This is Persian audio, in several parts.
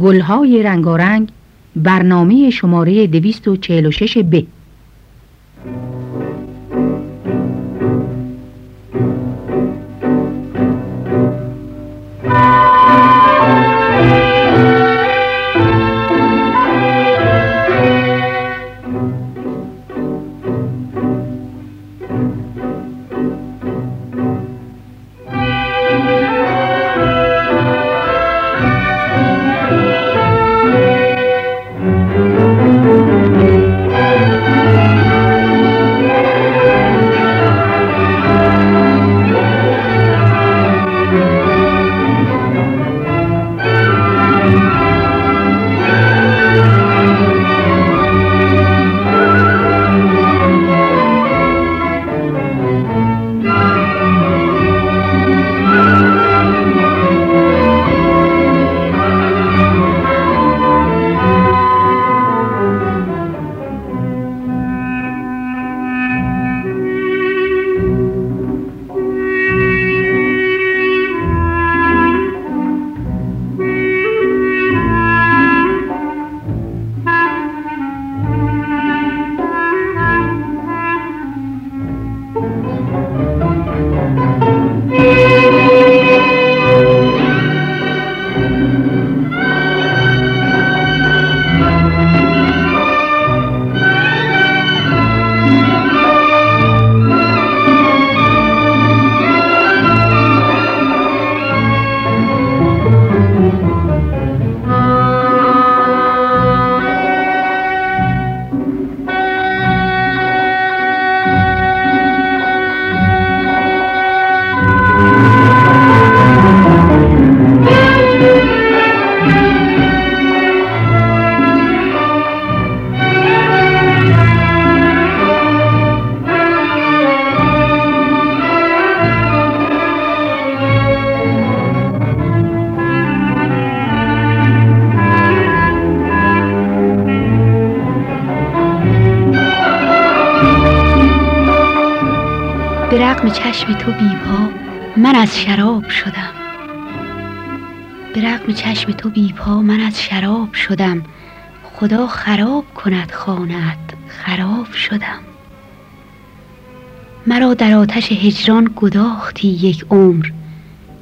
گلهای رنگارنگ برنامه شماره 246 ب. شدم. خدا خراب کند خانت خراب شدم. مرا در آتش هجران گداختی یک عمر.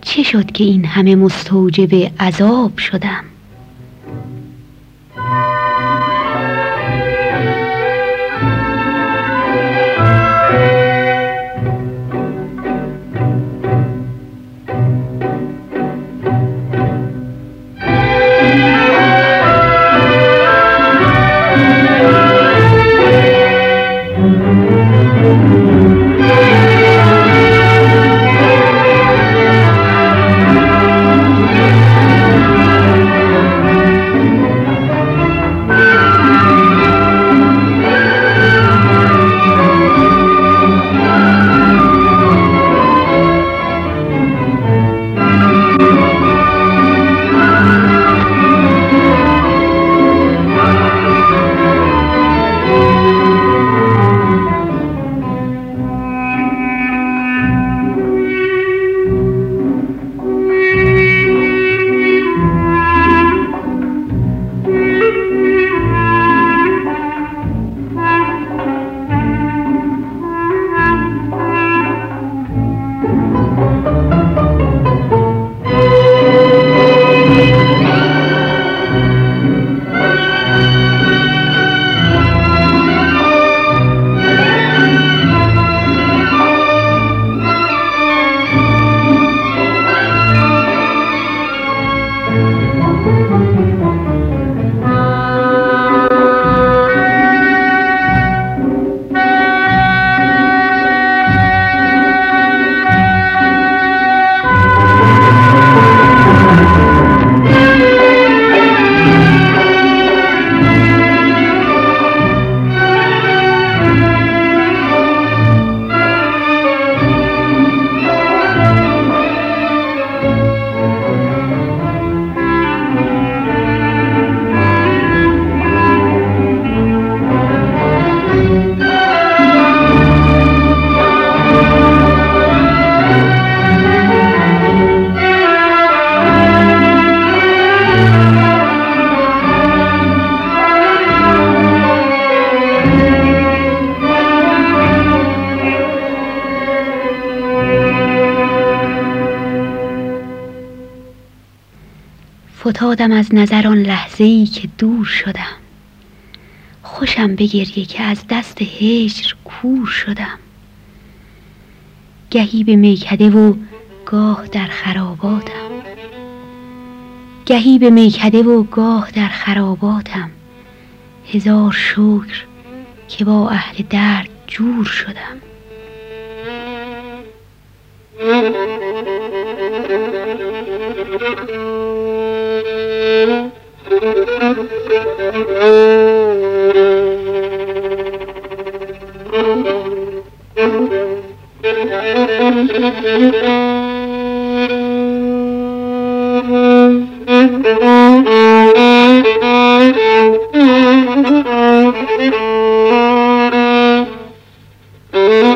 چه شد که این همه مستوجب عذاب شدم؟ افتادم از نظر آن لحظه ای که دور شدم. خوشم بگریه که از دست هجر کور شدم. گهی به میکده و گاه در خراباتم. گهی به میکده و گاه در خراباتم. هزار شکر که با اهل درد جور شدم. Mm-hmm.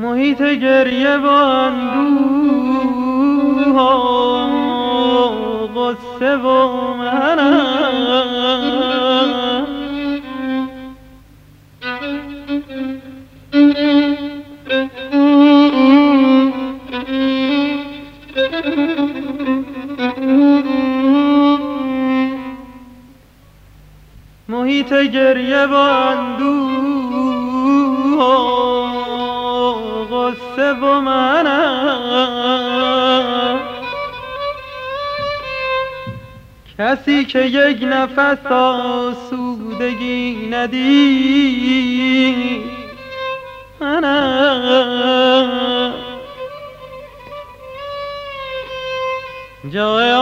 محیط گریه و اندوه غصه و منم محیط گریه و اندوه و منم. کسی که یک نفس آسودگی ندید. منم. جای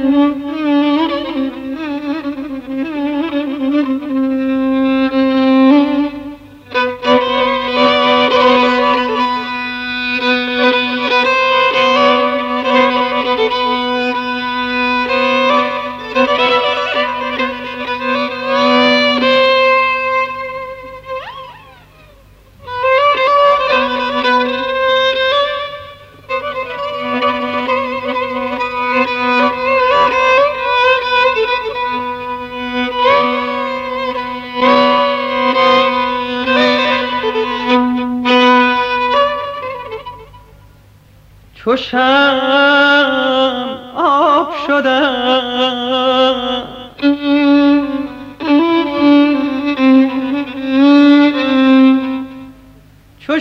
Mm-hmm. چو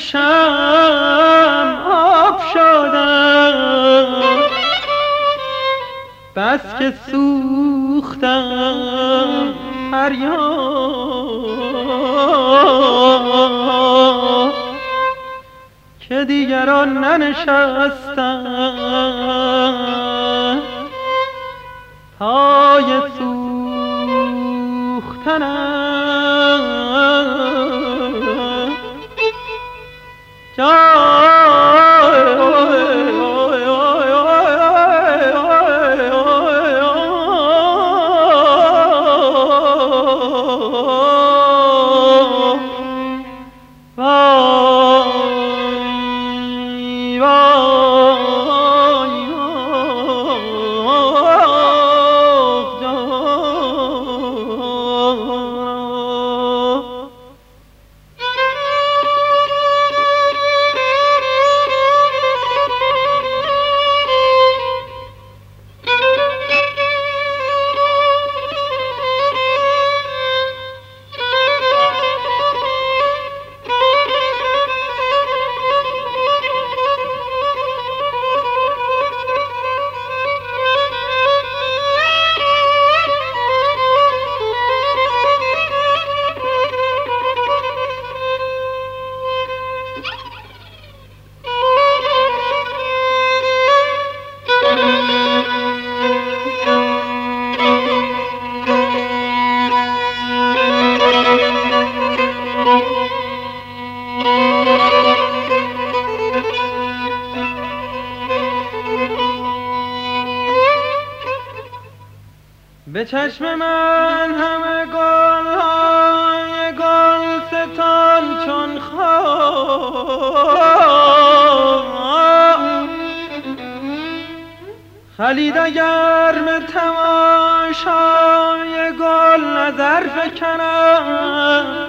آب شدم. بس که سوختم فریاد. که دیگران ننشستن. پای سوختنم. so به چشم من همه گل های گل ستان چون خواه خلید اگر به تماشای گل نظر فکنم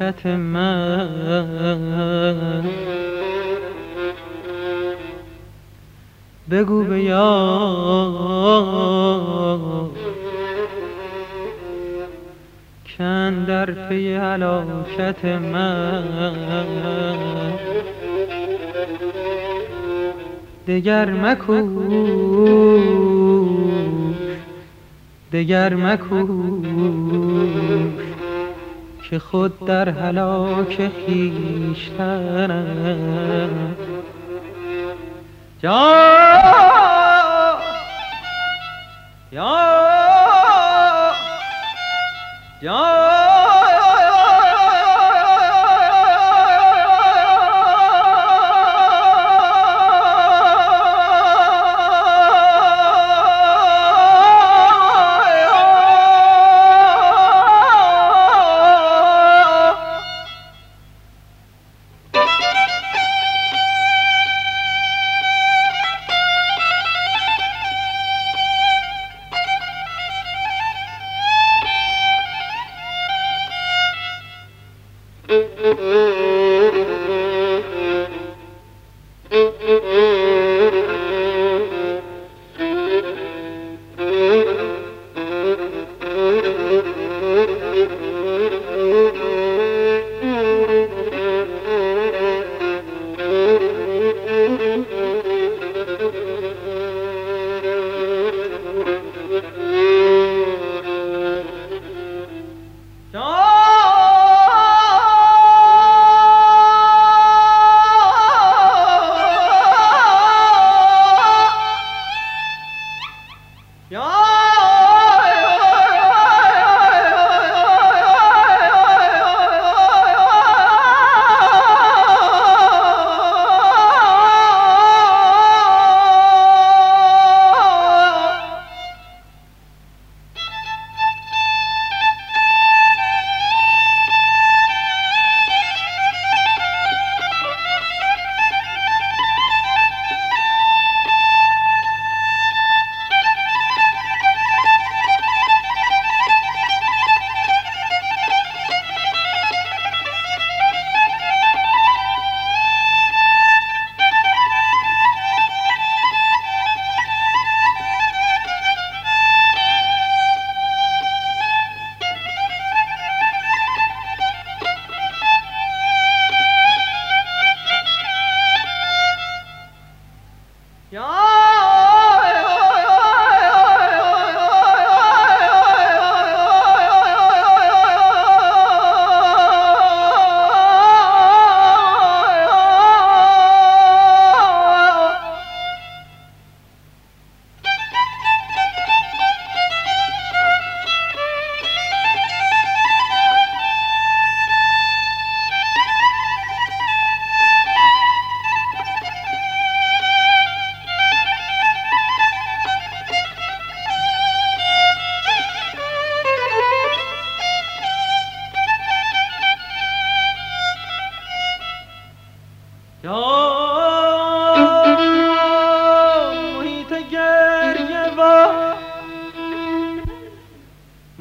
هلاکت من. بگو به کن در پی هلاکت من. دگر مکوش دگر مکوش که خود در هلاک خیشتنم یا یا یا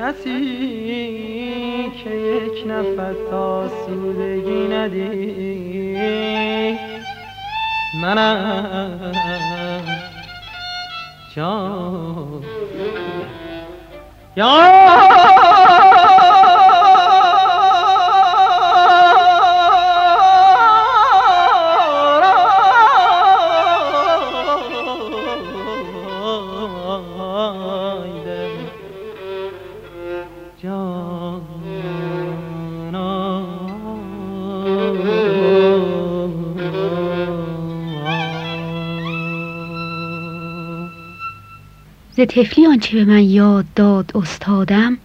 کسی که یک نفس آسودگی ندید. منم. جان یا تفلی آنچه به من یاد داد استادم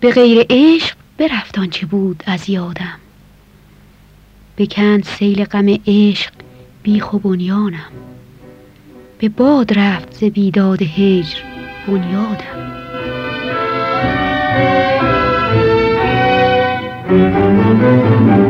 به غیر عشق برفت آنچه بود از یادم بکند سیل غم عشق بیخ و بنیانم به باد رفت ز بیداد هجر بنیادم Thank you.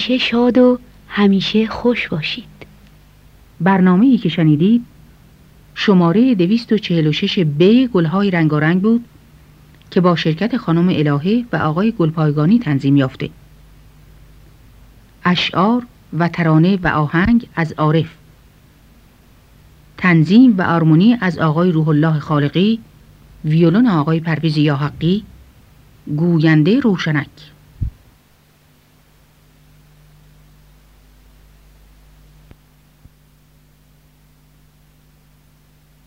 همیشه شاد و همیشه خوش باشید. برنامه ای که شنیدید شماره 246 ب گلهای رنگارنگ بود که با شرکت خانم الهه و آقای گلپایگانی تنظیم یافته. اشعار و ترانه و آهنگ از عارف. تنظیم و آرمونی از آقای روح الله خالقی ویولون آقای پرویز یاحقی گوینده روشنک.